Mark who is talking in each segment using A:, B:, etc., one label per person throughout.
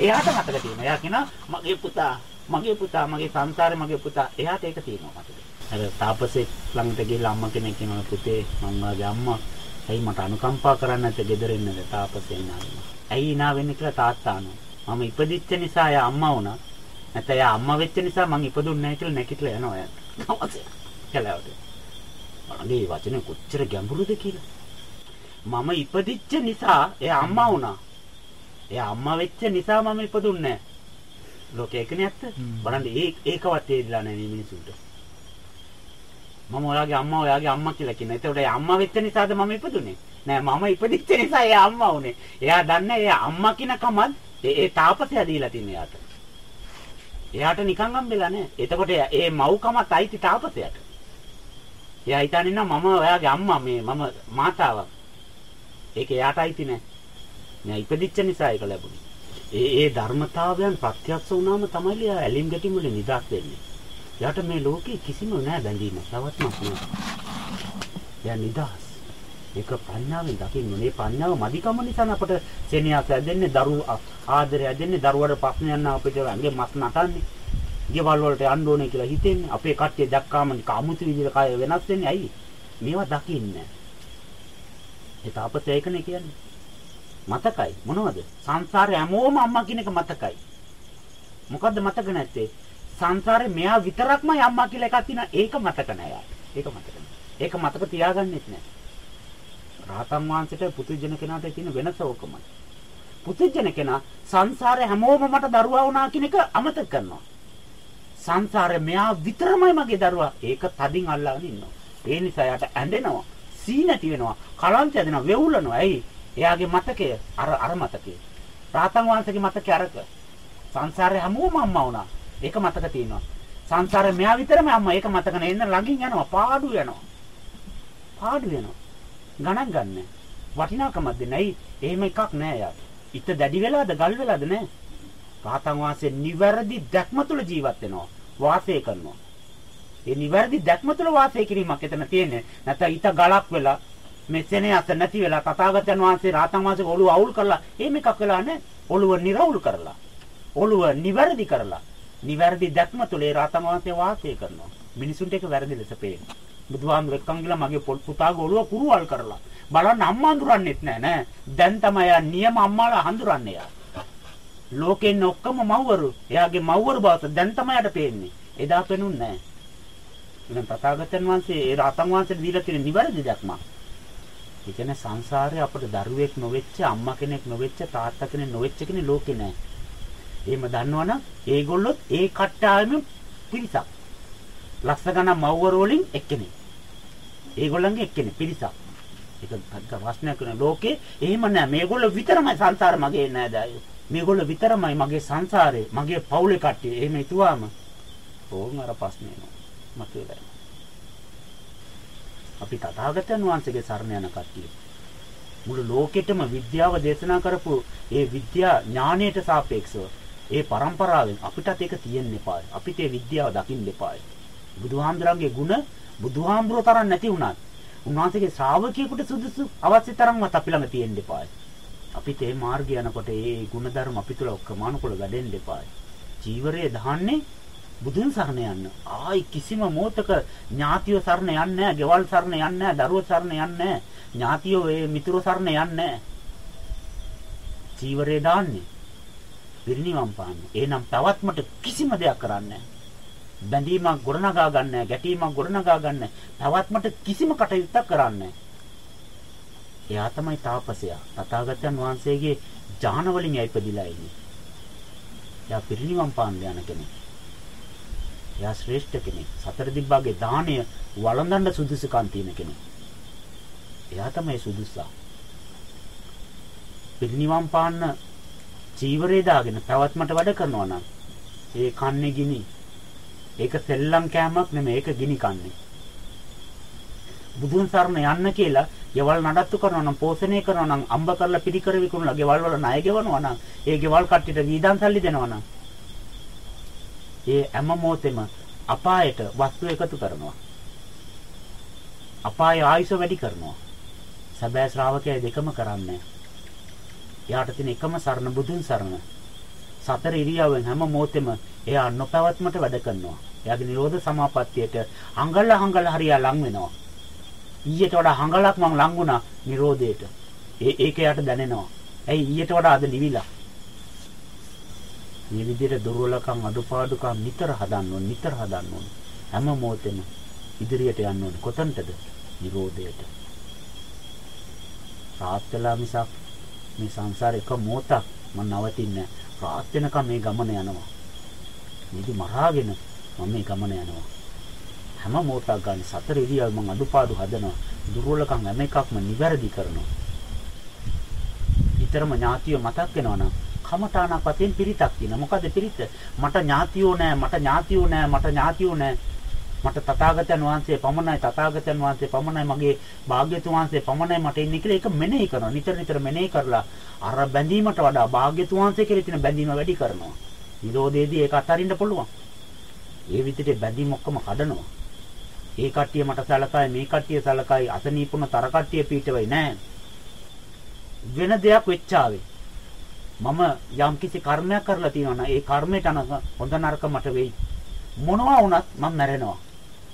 A: එයාට මතක තියෙනවා. එයා කියනවා මගේ පුතා, මගේ පුතා, මගේ සංසාරේ මගේ පුතා. එයාට ඒක තියෙනවා මතක. අර තාපසේ ළඟට ගිහලා අම්මා කෙනෙක් කියනවා පුතේ මම වාගේ අම්මා ඇයි මට අනුකම්පා කරන්නේ නැත්te ගෙදර ඉන්නද තාපසේ නානවා. ඇයි නා වෙන්නේ කියලා තාත්තා අහනවා. මම ඉපදිච්ච නිසා එයා අම්මා වුණා. නැත්නම් එයා අම්මා වෙච්ච නිසා මං ඉපදුන්නේ නැහැ කියලා නැකිట్లా යනවා එයාට. නමසේ. කලාවට. බලන්නේ වචනේ කොච්චර ගැඹුරුද කියලා. මම ඉපදිච්ච නිසා එයා අම්මා වුණා. එයා අම්මා වෙච්ච නිසා මම ඉපදුන්නේ නැහැ. ලෝකේ එකනේ ඇත්ත. බලන්න ඒ ඒකවත් තේරිලා නැහැ මේ මිනිසුන්ට. මම ඔයාගේ අම්මා ඔයාගේ අම්මා කියලා කියනවා. ඒතකොට එයා අම්මා වෙච්ච නිසාද මම ඉපදුනේ? නෑ මම ඉපදිච්ච නිසා එයා අම්මා වුනේ. එයා දන්නේ එයා අම්මා කියන කමත් ඒ තාපසයා දීලා තින්නේ එයාට. එයාට නිකන් හම්බෙලා නෑ. එතකොට ඒ මව්කමත් අයිති තාපසයාට. එයා හිතන්නේ මම ඔයාගේ අම්මා මේ මම මාතාවක්. ඒක එයාට අයිති නෑ. නෑ ඉපදිච්ච නිසා ඒක ලැබුණේ. ඒ ඒ ධර්මතාවයන් ප්‍රත්‍යක්ෂ වුණාම තමයි එයා ඇලිම් ගැටිම් වලින් නිදහස් වෙන්නේ. එයාට මේ ලෝකේ කිසිම නෑ බැඳීම. තවත්මක් නෑ. එයා නිදහස්. ඒක ප්‍රඥාවෙන් දකින්න මේ ප්‍රඥාව මදිකම නිසා අපට සෙනෙහස ඇදෙන්නේ දරු ආදරය ඇදෙන්නේ දරුවට ප්‍රශ්නයන් අපිට ඇඟේ මස් නටන්නේ. ගෙවල් වලට යන්න ඕනේ කියලා හිතෙන්නේ. අපේ කට්ටිය දැක්කාම කාමුතු විදිහට කය වෙනස් වෙන්නේ ඇයි? මේවා දකින්නේ. ඒ තාපත ඒකනේ කියන්නේ. මතකයි මොනවද? සංසාරේ හැමෝම අම්මා කියන එක මතකයි. මොකද්ද මතක නැත්තේ? සංසාරේ මෙයා විතරක්මයි අම්මා කියලා එකක් තියෙනවා. ඒක මතක නෑ ඒක මතක නෑ. ඒක මතක තියාගන්නෙත් නෑ. රාතන් වහන්සේට පුදුජන කෙනාට තියෙන වෙනස ඕකමයි. පුදුජන කෙනා සංසාරේ හැමෝම මට දරුවා වුණා කියන එක අමතක කරනවා. සංසාරේ මෙයා විතරමයි මගේ දරුවා. ඒක තදින් අල්ලාගෙන ඉන්නවා. ඒ නිසා යාට ඇඬෙනවා. සී නැති වෙනවා. කලන්ත ඇදෙනවා. වෙවුලනවා. ඇයි? එයාගේ මතකය අර අර මතකය. රාතන් වහන්සේගේ මතකය අරක. සංසාරේ හැමෝම අම්මා වුණා. ඒක මතක තියෙනවා. සංසාරේ මෙයා විතරම අම්මා. ඒක මතක නැහැ. එන්න ළඟින් යනවා. පාඩු යනවා. පාඩු යනවා. ගණන් ගන්න. වටිනාකමක් දෙන්නයි. එහෙම එකක් නෑ යාට. ඉත දැඩි වෙලාද ගල් වෙලාද නෑ. රාතන් වහන්සේ නිවැරදි දැක්ම තුළ ජීවත් වෙනවා. වාසය කරනවා. ඒ නිවැරදි දැක්ම තුළ වාසය කිරීමක් එතන තියෙන්නේ. නැත්නම් ඊට ගලක් වෙලා මේ සෙනෙහස නැති වෙලා තථාගතයන් වහන්සේ රාතන් වහන්සේ ඔළුව අවුල් කරලා එහෙම එකක් වෙලා නැහැ. ඔළුව නිරවුල් කරලා. ඔළුව නිවැරදි කරලා. නිවැරදි දැක්ම තුළ ඒ රාතන් වහන්සේ වාසය කරනවා. මිනිසුන්ට ඒක වැරදි ලෙස පේනවා. බුදුහාමුදුර එක්කන් ගිහලා මගේ පුතාගේ ඔළුව කුරුවල් කරලා. බලන්න අම්මා හඳුරන්නෙත් නෑ නෑ. දැන් තමයි යා නියම අම්මාලා හඳුරන්නේ යා. ලෝකෙන් ඔක්කොම මව්වරු. එයාගේ මව්වරු බවට දැන් තමයි යට පේන්නේ. එදා පෙනුන්නේ නෑ. එහෙනම් තථාගතයන් වහන්සේ ඒ රාතන් වහන්සේට දීලා තියෙන නිවැරදි දැක්මක්. ඒ කියන්නේ සංසාරේ අපට දරුවෙක් නොවෙච්ච අම්මා කෙනෙක් නොවෙච්ච තාත්තා කෙනෙක් නොවෙච්ච කෙනෙක් ලෝකේ නැහැ. එහෙම දන්නවනම් ඒගොල්ලොත් ඒ කට්ටාවෙම පිරිසක්. ලස්ස ගණන් මව්වර වලින් එක්කෙනෙක්. ඒගොල්ලන්ගේ එක්කෙනෙක් පිරිසක්. ඒක ප්‍රශ්නයක් නේ ලෝකේ එහෙම නැහැ. මේගොල්ලෝ විතරමයි සංසාර මගේ නෑ දායෝ. මේගොල්ලෝ විතරමයි මගේ සංසාරේ මගේ පවුලේ කට්ටිය. එහෙම හිතුවාම ඕන් අර ප්‍රශ්නේ නෝ. මතුවලා. අපි තථාගතයන් වහන්සේගේ සරණ යන කට්ටිය. මුළු ලෝකෙටම විද්‍යාව දේශනා කරපු ඒ විද්‍යා ඥාණයට සාපේක්ෂව ඒ પરම්පරාවෙන් අපිටත් ඒක තියෙන්න එපායි. අපිට ඒ විද්‍යාව දකින්න එපායි. බුදුහාමුදුරන්ගේ ගුණ බුදුහාමුදුරුවෝ තරම් නැති වුණත් උන්වහන්සේගේ ශ්‍රාවකයෙකුට සුදුසු අවශ්‍ය තරම්වත් අපි ළඟ තියෙන්න එපායි. අපිට මේ මාර්ගය යනකොට ඒ ගුණධර්ම අපි තුල ඔක්කමානුකූල වැඩෙන්න එපායි. ජීවරයේ දහන්නේ බුදුන් සරණ යන්න. ආයි කිසිම මොහතක ඥාතිය සරණ යන්නේ නැහැ, ගෙවල් සරණ යන්නේ නැහැ, දරුවෝ සරණ යන්නේ නැහැ. ඥාතියෝ ඒ මිතුරෝ සරණ යන්නේ නැහැ. චීවරේ දාන්නේ. පිරිනිවන් පාන්නේ. එහෙනම් තවත්මට කිසිම දෙයක් කරන්නේ බැඳීමක් ගොඩනගා ගන්න ගැටීමක් ගොඩනගා ගන්න තවත්මට කිසිම කටයුත්තක් කරන්නේ එයා තමයි තාපසයා. තථාගතයන් වහන්සේගේ ඥාන වලින් ඉපදිලා ඉන්නේ. එයා පිරිනිවන් පාන්න යන කෙනෙක්. එයා ශ්‍රේෂ්ඨ කෙනෙක්. සතර දිබ්බාගේ දාණය වළඳන්න සුදුසුකම් තියෙන කෙනෙක්. එයා තමයි සුදුස්සා. පිරිනිවන් පාන්න චීවරේ දාගෙන පැවැත්මට වැඩ කරනවා නම් ඒ කන්නේ ගිනි. ඒක සෙල්ලම් කෑමක් නෙමෙයි ඒක ගිනි කන්නේ. බුදුන් සරණ යන්න කියලා ගෙවල් නඩත්තු කරනවා නම් පෝෂණය කරනවා නම් අම්බ කරලා පිළිකර විකුණලා ගෙවල් වල ණය ගෙවනවා නම් ඒ ගෙවල් කට්ටියට වීදම් සල්ලි දෙනවා නම් ඒ හැම මොහොතෙම අපායට වස්තු එකතු කරනවා. අපාය ආයුෂ වැඩි කරනවා. සැබෑ ශ්‍රාවකයා දෙකම කරන්නේ. එයාට තියෙන එකම සරණ බුදුන් සරණ. සතර ඉරියව්වෙන් හැම මොහොතෙම එයා නොපැවැත්මට වැඩ කරනවා. එයාගේ නිරෝධ සමාපත්තියට අඟල අඟල හරියා ලං වෙනවා. ඊට වඩා අඟලක් මං ලං වුණා නිරෝධයට. ඒ ඒක යට දැනෙනවා. ඇයි ඊට වඩා අද නිවිලා. මේ විදිහට දුර්වලකම් අඩුපාඩුකම් නිතර හදන්න ඕන නිතර හදන්න ඕන. හැම මොහොතෙම ඉදිරියට යන්න ඕන. කොතනටද? නිරෝධයට. රාත් වෙලා මිසක් මේ සංසාරේ එක මොහොතක් මම නවතින්නේ රාත් වෙනකම් මේ ගමන යනවා. නිදි මරාගෙන මම මේ ගමන යනවා. හැම මොහොතක් ගන්න සතර ඉරියව් මම අඩුපාඩු හදනවා. දුර්වලකම් හැම එකක්ම නිවැරදි කරනවා. විතරම ඥාතිය මතක් වෙනවනම් කමඨාණක් වශයෙන් පිරිතක් තියෙනවා. මොකද පිරිත? මට ඥාතියෝ නෑ, මට ඥාතියෝ නෑ, මට ඥාතියෝ නෑ. මට තථාගතයන් වහන්සේ පමණයි තථාගතයන් වහන්සේ පමණයි මගේ භාග්‍යතුන් වහන්සේ පමණයි මට ඉන්නේ කියලා ඒක මෙනෙහි කරනවා. නිතර නිතර මෙනෙහි කරලා අර බැඳීමට වඩා භාග්‍යතුන් වහන්සේ කෙරෙහි තියෙන බැඳීම වැඩි කරනවා. නිරෝධයේදී ඒක අතරින්න පුළුවන්. ඒ විදිහට බැඳීම් ඔක්කොම කඩනවා. ඒ කට්ටිය මට සලකයි මේ කට්ටිය සලකයි අසනීපුණ තර කට්ටිය පීඨවෙයි නෑ. වෙන දෙයක් වෙච්චාවේ. මම යම් කිසි කර්මයක් කරලා තියෙනවා නම් ඒ කර්මයට අනුව හොඳ නරක මට වෙයි. මොනවා වුණත් මම මැරෙනවා.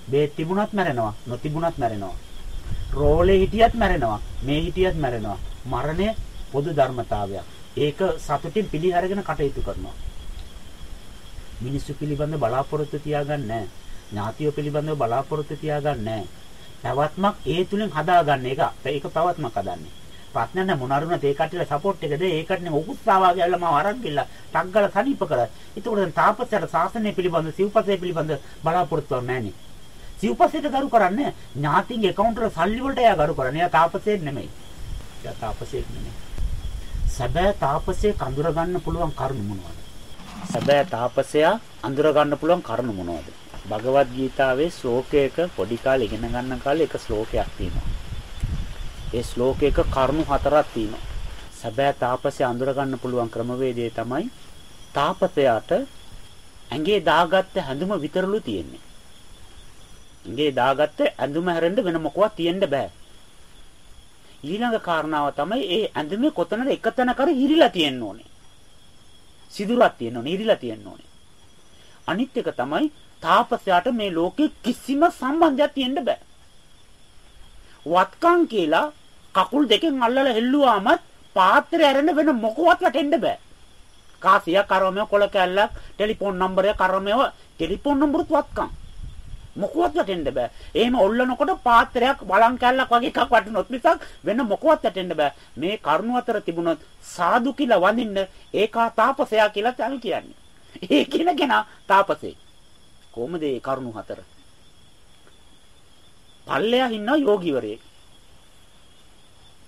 A: බේ තිබුණත් මැරෙනවා, නොතිබුණත් මැරෙනවා. රෝලේ හිටියත් මැරෙනවා, මේ හිටියත් මැරෙනවා. මරණය පොදු ධර්මතාවයක්. ඒක සතුටින් පිළිහරගෙන කටයුතු කරනවා. මිනිස්සු පිළිබඳ බලාපොරොත්තු තියාගන්නේ නැහැ. ඥාතියෝ පිළිබඳව බලාපොරොත්තු තියාගන්නේ නැහැ. පැවැත්මක් ඒ තුලින් හදාගන්න එක. ඒක පැවැත්මක් හදන්නේ. ප්‍රඥාන මොනරුණත් ඒ කට්ටියට සපෝට් එක දෙයි. ඒ කට්ටිය උකුස්සාවා කියලා මම අරන් ගිල්ලා ටග්ගල සනීප කරා. ඒතකොට දැන් තාපසයට සාසනය පිළිබඳ සිව්පසය පිළිබඳ බලාපොරොත්තුවක් නැහනේ. සිව්පසයට ගරු කරන්නේ ඥාතිගේ account වල සල්ලි වලට එයා ගරු කරන්නේ. එයා තාපසයෙක් නෙමෙයි. එයා තාපසයෙක් නෙමෙයි. සැබෑ තාපසයේ කඳුර ගන්න පුළුවන් කරුණ මොනවද? සැබෑ තාපසයා අඳුර ගන්න පුළුවන් කරුණ මොනවද? භගවත් ගීතාවේ ශ්ලෝකයක පොඩි කාලේ ඉගෙන ගන්න කාලේ එක ශ්ලෝකයක් තියෙනවා. ඒ ශ්ලෝකයක කරුණු හතරක් තියෙනවා. සැබෑ තාපසය අඳුර ගන්න පුළුවන් ක්‍රමවේදය තමයි තාපසයාට ඇඟේ දාගත්ත හැඳුම විතරලු තියෙන්නේ. ඇඟේ දාගත්ත ඇඳුම හැරෙන්න වෙන මොකවත් තියෙන්න බෑ. ඊළඟ කාරණාව තමයි ඒ ඇඳුමේ කොතනද එක තැන කර හිරිලා තියෙන්න ඕනේ. සිදුරක් තියෙන්න ඕනේ, හිරිලා තියෙන්න ඕනේ. අනිත් එක තමයි තාපසයාට මේ ලෝකේ කිසිම සම්බන්ධයක් තියෙන්න බෑ. වත්කම් කියලා කකුල් දෙකෙන් අල්ලලා හෙල්ලුවාමත් පාත්‍රය ඇරෙන්න වෙන මොකවත් වැටෙන්න බෑ. කාසිය කරමය කොල කැල්ලක් ටෙලිෆෝන් නම්බරය කරමය ටෙලිෆෝන් නම්බරුත් වත්කම්. මොකවත් වැටෙන්න බෑ. එහෙම ඔල්ලනකොට පාත්‍රයක් බලන් කැල්ලක් වගේ එකක් වටනොත් මිසක් වෙන මොකවත් වැටෙන්න බෑ. මේ කරුණ අතර තිබුණොත් සාදු කියලා වඳින්න ඒකා තාපසයා කියලා තමයි කියන්නේ. ඒ කියන කෙනා තාපසේ. කොහොමද මේ කරුණු හතර? පල්ලෙයා ඉන්නවා යෝගිවරයෙක්.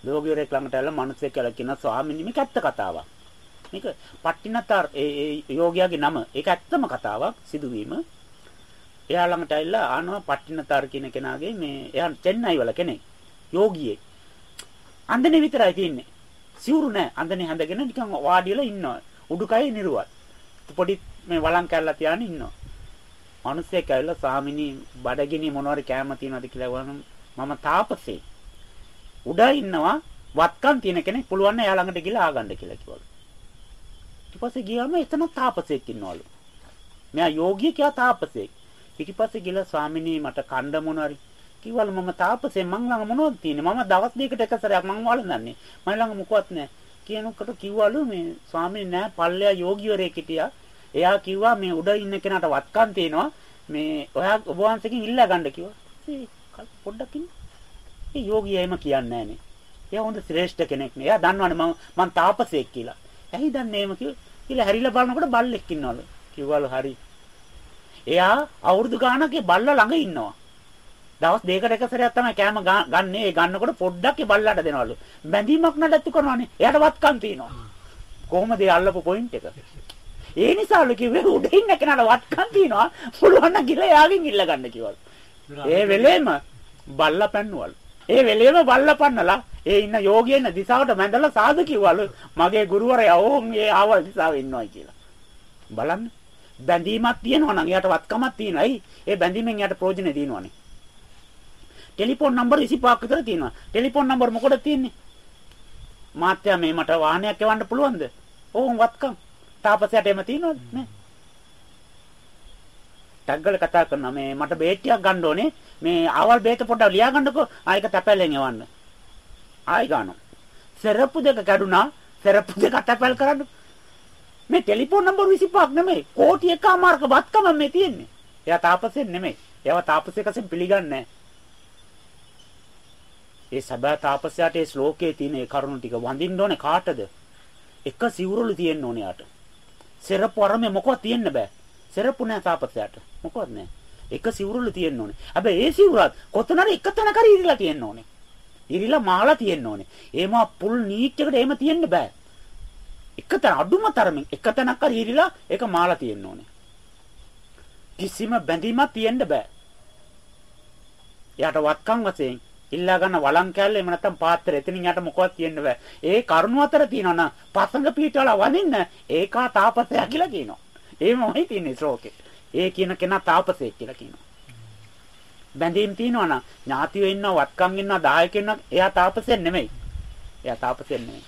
A: යෝගිවරයෙක් ළඟට ඇවිල්ලා මිනිස්සෙක් කියලා කියන ස්වාමීනි මේක ඇත්ත කතාවක්. මේක පට්ටිනතර ඒ යෝගියාගේ නම ඒක ඇත්තම කතාවක් සිදුවීම. එයා ළඟට ඇවිල්ලා ආනවා පට්ටිනතර කියන කෙනාගේ මේ එයා චෙන්නයි වල කෙනෙක්. යෝගියෙක්. අන්දනේ විතරයි තියෙන්නේ. සිවුරු නැහැ. අන්දනේ හැඳගෙන නිකන් වාඩිලා ඉන්නවා. උඩුකය නිරුවත්. පොඩි මේ වළං කැල්ලා තියාගෙන ඉන්නවා. මිනිස්සෙක් ඇවිල්ලා ස්වාමිනී බඩගිනි මොනවාරි කෑම තියනවද කියලා වහනම් මම තාපසේ. උඩ ඉන්නවා වත්කම් තියෙන කෙනෙක් පුළුවන් නම් එයා ළඟට ගිහලා ආගන්න කියලා කිව්වලු. ඊට පස්සේ ගියාම එතන තාපසෙක් ඉන්නවලු. මෙයා යෝගිය කියලා තාපසෙක්. ඊට පස්සේ ගිහලා ස්වාමිනී මට කණ්ඩ මොනවාරි කිව්වලු මම තාපසේ මං ළඟ මොනවද තියෙන්නේ මම දවස් දෙකකට එක සැරයක් මං වළඳන්නේ මම ළඟ මොකවත් නැහැ කියනකොට කිව්වලු මේ ස්වාමීන් නැහැ පල්ලෙයා යෝගිවරයෙක් හිටියා එයා කිව්වා මේ උඩ ඉන්න කෙනාට වත්කම් තියෙනවා මේ ඔයා ඔබ වහන්සේකින් ඉල්ලා ගන්න කිව්වා. ඒ පොඩ්ඩක් ඉන්න. ඒ යෝගියා එහෙම කියන්නේ නැහනේ. එයා හොඳ ශ්‍රේෂ්ඨ කෙනෙක් නේ. එයා දන්නවනේ මම මං තාපසයෙක් කියලා. ඇයි දන්නේ එහෙම කියලා හැරිලා බලනකොට බල්ලෙක් ඉන්නවලු. කිව්වලු හරි. එයා අවුරුදු ගාණක් ඒ බල්ලා ළඟ ඉන්නවා. දවස් දෙකකට එක සැරයක් තමයි කෑම ගන්න. ඒ ගන්නකොට පොඩ්ඩක් ඒ බල්ලාට දෙනවලු. බැඳීමක් නඩත්තු කරනවානේ. එයාට වත්කම් තියෙනවා. කොහොමද ඒ අල්ලපු පොයින්ට් එක? ඒ නිසාලු කිව්වේ උඩ ඉන්න කෙනාට වත්කම් තියනවා පුළුවන් නම් ගිහලා එයාගෙන් ඉල්ල ගන්න කිව්වලු. ඒ වෙලේම බල්ලා පැන්නුවලු. ඒ වෙලේම බල්ලා පන්නලා ඒ ඉන්න යෝගියෙන දිසාවට මැදලා සාදු කිව්වලු මගේ ගුරුවරයා ඕන් ඒ ආවල් දිසාවේ ඉන්නවයි කියලා. බලන්න බැඳීමක් තියෙනවා නම් එයාට වත්කමක් තියෙනවායි ඒ බැඳීමෙන් එයාට ප්‍රයෝජනෙ දිනවනේ. ටෙලිෆෝන් නම්බර 25ක් විතර තියෙනවා. ටෙලිෆෝන් නම්බර මොකටද තියෙන්නේ? මාත්‍යා මේ මට වාහනයක් එවන්න පුළුවන්ද? ඕම් වත්කම්. තාපසයට එම තියෙනවද නෑ. ටග්ගල කතා කරනවා මේ මට බේත් ටිකක් ගන්න ඕනේ. මේ ආවල් බේත පොඩ්ඩක් ලියා ගන්නකෝ. ආයක තැපැලෙන් එවන්න. ආයි ගන්නවා. සරප්පු දෙක කැඩුනා. සරප්පු දෙක තැපැල් කරන්න. මේ ටෙලිෆෝන් නම්බර් 25ක් නෙමෙයි. කෝටි එකමාරක වත්කම මේ තියෙන්නේ. එයා තාපසෙන් නෙමෙයි. එයාව තාපසයෙක්සෙන් පිළිගන්නේ ඒ සබා තාපසයාට ඒ ශ්ලෝකයේ තියෙන ඒ කරුණු ටික වඳින්න ඕනේ කාටද? එක සිවුරුළු තියෙන්න ඕනේ යාට. සරප්පු අරමේ මොකවත් තියෙන්න බෑ. සරප්පු නෑ තාපසයාට. මොකවත් නෑ. එක සිවුරුළු තියෙන්න ඕනේ. හැබැයි ඒ සිවුරත් කොතනර එක තැනක හරි ඉරිලා තියෙන්න ඕනේ. ඉරිලා මාලා තියෙන්න ඕනේ. ඒම පුල් නීච් එකට එහෙම තියෙන්න බෑ. එක තැන අඩුම තරමින් එක තැනක් හරි ඉරිලා ඒක මාලා තියෙන්න ඕනේ. කිසිම බැඳීමක් තියෙන්න බෑ. එයාට වත්කම් වශයෙන් ඉල්ලා ගන්න වළං කැල්ල එහෙම නැත්නම් පාත්‍රය එතනින් යට මොකවත් තියෙන්න බෑ. ඒ කරුණු අතර තියෙනවා නම් පසඟ පීඨවල වදින්න ඒකා තාපසයා කියලා කියනවා. එහෙමයි තියෙන්නේ ශ්ලෝකේ. ඒ කියන කෙනා තාපසයෙක් කියලා කියනවා. බැඳීම් තියෙනවා නම් ඥාතියෝ ඉන්නවා වත්කම් ඉන්නවා දායකයෝ ඉන්නවා එයා තාපසයෙක් නෙමෙයි. එයා තාපසයෙක් නෙමෙයි.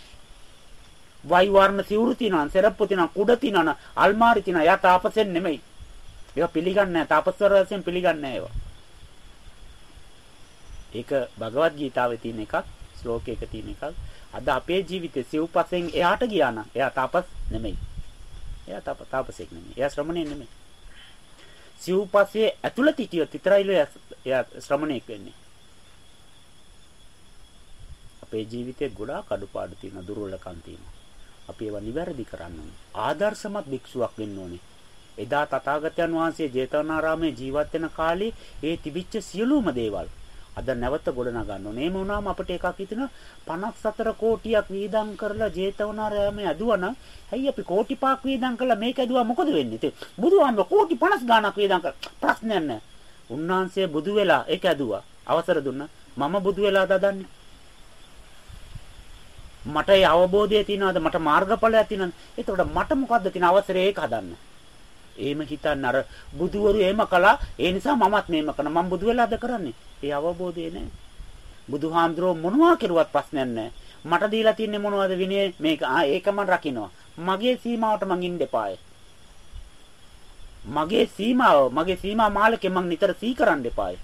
A: වයි වර්ණ සිවුරු තියෙනවා සෙරප්පු තියෙනවා කුඩ තියෙනවා අල්මාරි තියෙනවා එයා තාපසයෙක් නෙමෙයි. ඒවා පිළිගන්නේ නැහැ තාපස්වර වශයෙන් පිළිගන්නේ නැහැ ඒවා. ඒක භගවත් ගීතාවේ තියෙන එකක් ශ්ලෝකයක තියෙන එකක්. අද අපේ ජීවිතේ සිව්පසෙන් එහාට ගියා නම් එයා තාපස් නෙමෙයි. එයා තාපසෙක් නෙමෙයි. එයා ශ්‍රමණේ නෙමෙයි. සිව්පස්සේ ඇතුළත හිටියොත් විතරයිලු එයා ශ්‍රමණේක් වෙන්නේ. අපේ ජීවිතේ ගොඩාක් අඩුපාඩු තියෙන දුර්වලකම් තියෙනවා. අපි ඒවා නිවැරදි කරන්න ඕනේ. ආදර්ශමත් භික්ෂුවක් වෙන්න ඕනේ. එදා තථාගතයන් වහන්සේ ජේතවනාරාමේ ජීවත් වෙන කාලේ ඒ තිබිච්ච සියලුම දේවල් අද නැවත ගොඩනගා ගන්න ඕනේ. එහෙම වුණාම අපිට එකක් හිතෙන 54 කෝටියක් වීදම් කරලා ජේතවනාරාමයේ ඇදුවනම් ඇයි අපි කෝටි 5ක් වීදම් කරලා මේක ඇදුවා මොකද වෙන්නේ? ඉතින් බුදුහාමර කෝටි 50 ගාණක් වීදම් කර ප්‍රශ්නයක් නැහැ. උන්වහන්සේ බුදු වෙලා ඒක ඇදුවා. අවසර දුන්නා. මම බුදු වෙලා දදන්නේ. මට ඒ අවබෝධය තියනවාද මට මාර්ගඵලයක් තියනවාද එතකොට මට මොකද්ද තියෙන අවසරය ඒක හදන්න එහෙම හිතන්න අර බුදුවරු එහෙම කළා. ඒ නිසා මමත් මේම කරන මම බුදු වෙලාද කරන්නේ? ඒ අවබෝධය නෑ. බුදුහාමුදුරුවෝ මොනවා කෙරුවත් ප්‍රශ්නයක් නෑ. මට දීලා තින්නේ මොනවද විනය? මේක ආ ඒක මම රකින්නවා. මගේ සීමාවට මං ඉන්න එපාය. මගේ සීමාව මගේ සීමා මාලකේ මං නිතර සී කරන්න එපාය.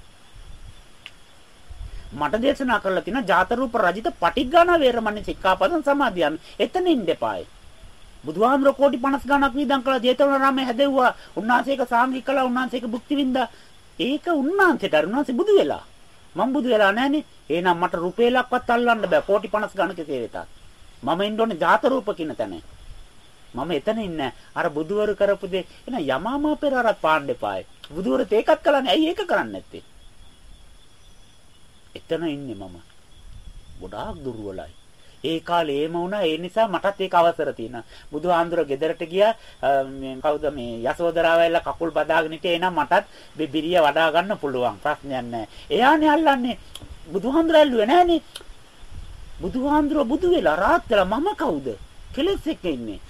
A: මට දේශනා කරලා තියෙන ජාතරූප රජිත පටිග්ගාන වේරමණී සික්ඛාපදං සමාදියාමි. එතන ඉන්න එපායි. බුදුහාමර කෝටි 50 ගණක් විඳන් කළා ජේතවනාරාමයේ හැදෙව්වා. උන්වහන්සේක සාංගික කළා උන්වහන්සේක භුක්ති විඳා. ඒක උන්වහන්සේට උන්වහන්සේ බුදු වෙලා. මම බුදු වෙලා නැහනේ. එහෙනම් මට රුපියලක්වත් අල්ලන්න බෑ කෝටි 50 ගණක සේවිතක්. මම ඉන්න ඕනේ ජාතරූප කියන තැන. මම එතන ඉන්නේ අර බුදුවරු කරපු දේ එන යමාමා පෙරහරත් පාන්න එපායි. බුදුවරු තේකත් කළානේ. ඇයි ඒක කරන්නේ නැත්තේ? එතන ඉන්නේ මම. ගොඩාක් දුර්වලයි. ඒ කාලේ එහෙම වුණා ඒ නිසා මටත් ඒක අවසර තියෙනවා. බුදුහාඳුර ගෙදරට ගියා මේ කවුද මේ යසෝදරාව ඇවිල්ලා කකුල් බදාගෙන හිටියේ එහෙනම් මටත් බිරිය වඩා ගන්න පුළුවන් ප්‍රශ්නයක් නැහැ. එයානේ අල්ලන්නේ බුදුහාඳුර ඇල්ලුවේ නැහනේ. බුදුහාඳුර බුදු වෙලා රාත් වෙලා මම කවුද? කෙලස් එක්ක ඉන්නේ.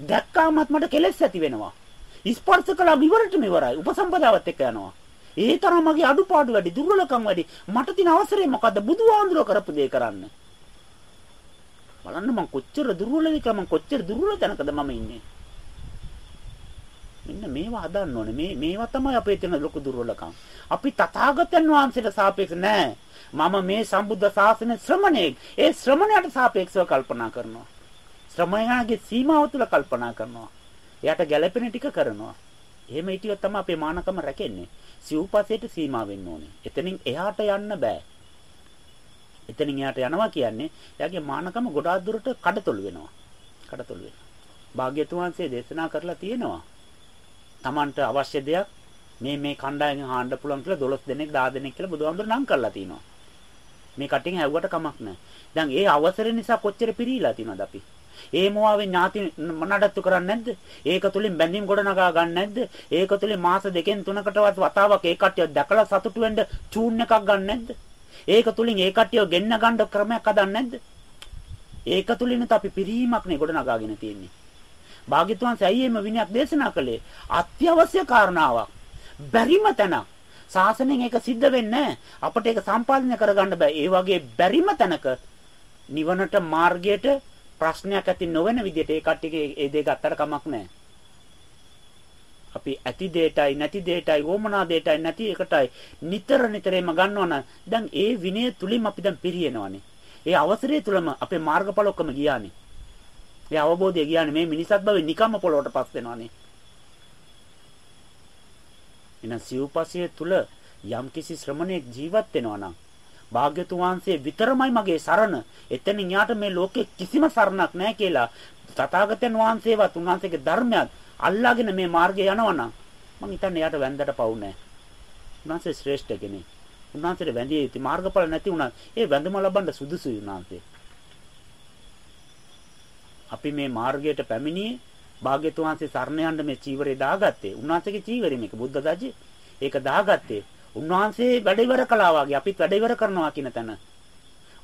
A: දැක්කාමත් මට කෙලස් ඇති වෙනවා. ස්පර්ශ කළා ඉවරට මෙවරයි. උපසම්පදාවත් එක්ක යනවා. ඒ තරම් මගේ අඩුපාඩු වැඩි දුර්වලකම් වැඩි මට තියෙන අවසරය මොකද්ද බුදුහාඳුර කරපු දේ කරන්න බලන්න මං කොච්චර දුර්වලද කියලා මං කොච්චර දුර්වල තැනකද මම ඉන්නේ. මෙන්න මේවා හදන්න ඕනේ. මේ මේවා තමයි අපේ තියෙන ලොකු දුර්වලකම්. අපි තථාගතයන් වහන්සේට සාපේක්ෂ නෑ මම මේ සම්බුද්ධ ශාසනයේ ශ්‍රමණෙක්. ඒ ශ්‍රමණයට සාපේක්ෂව කල්පනා කරනවා. ශ්‍රමණයාගේ සීමාව තුළ කල්පනා කරනවා. එයාට ගැළපෙන ටික කරනවා. එහෙම හිටියොත් තමයි අපේ මානකම රැකෙන්නේ. සිව්පසයට සීමා වෙන්න ඕනේ. එතනින් එහාට යන්න බෑ. එතනින් එහාට යනවා කියන්නේ එයාගේ මානකම ගොඩාක් දුරට කඩතොළු වෙනවා. කඩතොළු වෙනවා. භාග්‍යතුන් වහන්සේ දේශනා කරලා තියෙනවා. Tamanට අවශ්‍ය දෙයක් මේ මේ කණ්ඩායමෙන් හාන්න පුළුවන් කියලා 12 දෙනෙක් 10 දෙනෙක් කියලා බුදුහාමුදුරු නම් කරලා තිනවා. මේ කටින් හැව්වට කමක් නැහැ. දැන් ඒ අවසර නිසා කොච්චර පිරීලා තියෙනවද අපි? ඒ මොවාවේ ඥාති නඩත්තු කරන්නේ නැද්ද? ඒක තුලින් බැඳීම් ගොඩ නගා ගන්න නැද්ද? ඒක තුලින් මාස දෙකෙන් තුනකටවත් වතාවක් ඒ කට්ටිය දැකලා සතුටු වෙන්න චූන් එකක් ගන්න නැද්ද? ඒක තුලින් ඒ කට්ටිය ගෙන්න ගන්න ක්‍රමයක් හදන්නේ නැද්ද? ඒක තුලින් අපි පිරීමක් නේ ගොඩ නගාගෙන තියෙන්නේ. භාග්‍යතුන් සැයියෙම විනයක් දේශනා කළේ අත්‍යවශ්‍ය කාරණාවක්. බැරිම තැනක්. සාසනෙන් ඒක සිද්ධ වෙන්නේ අපට ඒක සම්පාදනය කරගන්න බෑ. ඒ වගේ බැරිම තැනක නිවනට මාර්ගයට ප්‍රශ්නයක් ඇති නොවන විදිහට ඒ කට්ටියගේ ඒ දේ ගත්තට කමක් නැහැ. අපි ඇති දෙයටයි නැති දෙයටයි වොමනා දෙයටයි නැති එකටයි නිතර නිතරම ගන්නවනම් දැන් ඒ විනය තුලින් අපි දැන් පිරිනවනේ. ඒ අවසරය තුලම අපේ මාර්ගඵල ඔක්කොම ගියානේ. ඒ අවබෝධය ගියානේ මේ මිනිසත් භවෙ නිකම්ම පොළොවට පස් වෙනවනේ. එහෙනම් සිව්පසය තුල යම්කිසි ශ්‍රමණෙක් ජීවත් වෙනවා නම් භාග්‍යතුන් වහන්සේ විතරමයි මගේ සරණ. එතනින් යාට මේ ලෝකේ කිසිම සරණක් නැහැ කියලා තථාගතයන් වහන්සේවත් උන්වහන්සේගේ ධර්මයක් අල්ලාගෙන මේ මාර්ගේ යනවනම් මං හිතන්නේ යාට වැන්දට පවු නැහැ. උන්වහන්සේ ශ්‍රේෂ්ඨ කෙනෙක්. උන්වහන්සේට වැඳිය යුතු මාර්ගඵල නැති වුණා. ඒ වැඳුම ලබන්න සුදුසුයි උන්වහන්සේ. අපි මේ මාර්ගයට පැමිණියේ භාග්‍යතුන් වහන්සේ සරණ යන්න මේ චීවරේ දාගත්තේ. උන්වහන්සේගේ චීවරේ මේක බුද්ධ දජේ. ඒක දාගත්තේ. උන්වහන්සේ වැඩ ඉවර කළා වගේ අපිත් වැඩ ඉවර කරනවා කියන තැන.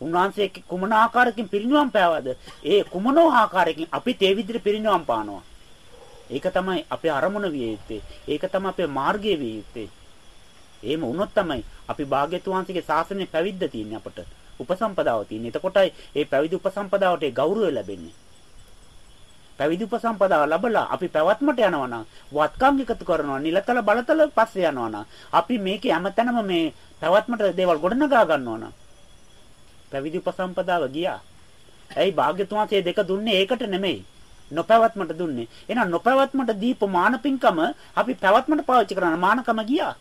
A: උන්වහන්සේ කුමන ආකාරයකින් පිරිනිවන් පෑවද? ඒ කුමනෝ ආකාරයකින් අපිත් ඒ විදිහට පිරිනිවන් පානවා. ඒක තමයි අපේ අරමුණ විය යුත්තේ. ඒක තමයි අපේ මාර්ගය විය යුත්තේ. එහෙම වුණොත් තමයි අපි භාග්‍යතුන් වහන්සේගේ ශාසනය පැවිද්ද තියෙන්නේ අපට. උපසම්පදාව තියෙන්නේ. එතකොටයි මේ පැවිදි උපසම්පදාවට ඒ ගෞරවය ලැබෙන්නේ. පැවිදි උපසම්පදාව ලැබලා අපි පැවැත්මට යනවා නම් වත්කම් එකතු කරනවා නිලතල බලතල පස්සේ යනවා නම් අපි මේකේ හැමතැනම මේ පැවැත්මට දේවල් ගොඩනගා ගන්නවා නම් පැවිදි උපසම්පදාව ගියා. ඇයි භාග්‍යතුන් වහන්සේ දෙක දුන්නේ ඒකට නෙමෙයි. නොපැවැත්මට දුන්නේ. එහෙනම් නොපැවැත්මට දීප මානපින්කම අපි පැවැත්මට පාවිච්චි කරන මානකම ගියා.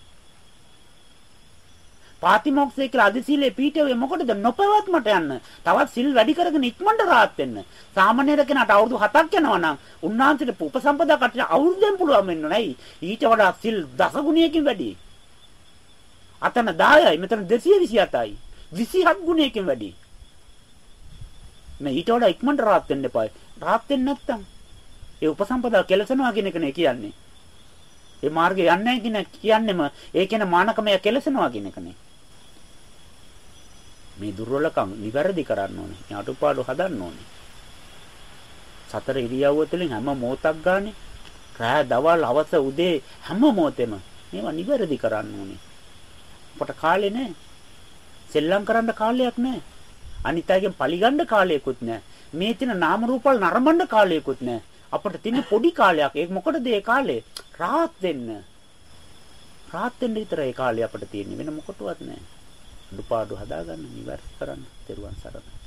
A: පාතිමොක්ෂය කියලා අධිශීලයේ පීඨවේ මොකටද නොපැවැත්මට යන්න. තවත් සිල් වැඩි කරගෙන ඉක්මනට rahat වෙන්න. සාමාන්‍යයෙන් කෙනාට අවුරුදු 7ක් යනවා නම් උන්වහන්සේට උපසම්පදා කටට අවුරුද්දෙන් පුළුවන් වෙන්න නෑ. ඊට වඩා සිල් දසගුණයකින් වැඩි. අතන 10යි මෙතන 227යි. 27 ගුණයකින් වැඩි. මේ ඊට වඩා ඉක්මනට rahat වෙන්න එපායි. Rahat වෙන්නේ නැත්තම් ඒ උපසම්පදා කෙලසනවා කියන එක නේ කියන්නේ. ඒ මාර්ගේ යන්නේ නැහැ කියන කියන්නෙම ඒ කියන මානකමය කෙලසනවා කියන එකනේ. මේ දුර්වලකම් නිවැරදි කරන්න ඕනේ. මේ අඩුපාඩු හදන්න ඕනේ. සතර ඉරියව්ව තුළින් හැම මොහොතක් ගානේ රෑ දවල් හවස උදේ හැම මොහොතෙම මේවා නිවැරදි කරන්න ඕනේ. අපට කාලේ නැහැ. සෙල්ලම් කරන්න කාලයක් නැහැ. අනිත් අයගෙන් පරිගන්න කාලයකුත් නැහැ. මේ තියෙන නාම රූපල් නරඹන්න කාලයකුත් නැහැ. අපිට තියෙන පොඩි කාලයක්. ඒක මොකටද ඒ කාලේ? රාත් වෙන්න. රාත් වෙන්න විතරයි ඒ කාලේ අපිට තියෙන්නේ. වෙන මොකටවත් නැහැ. අඩුපාඩු හදාගන්න නිවැරදි කරන්න. තෙරුවන් සරණයි.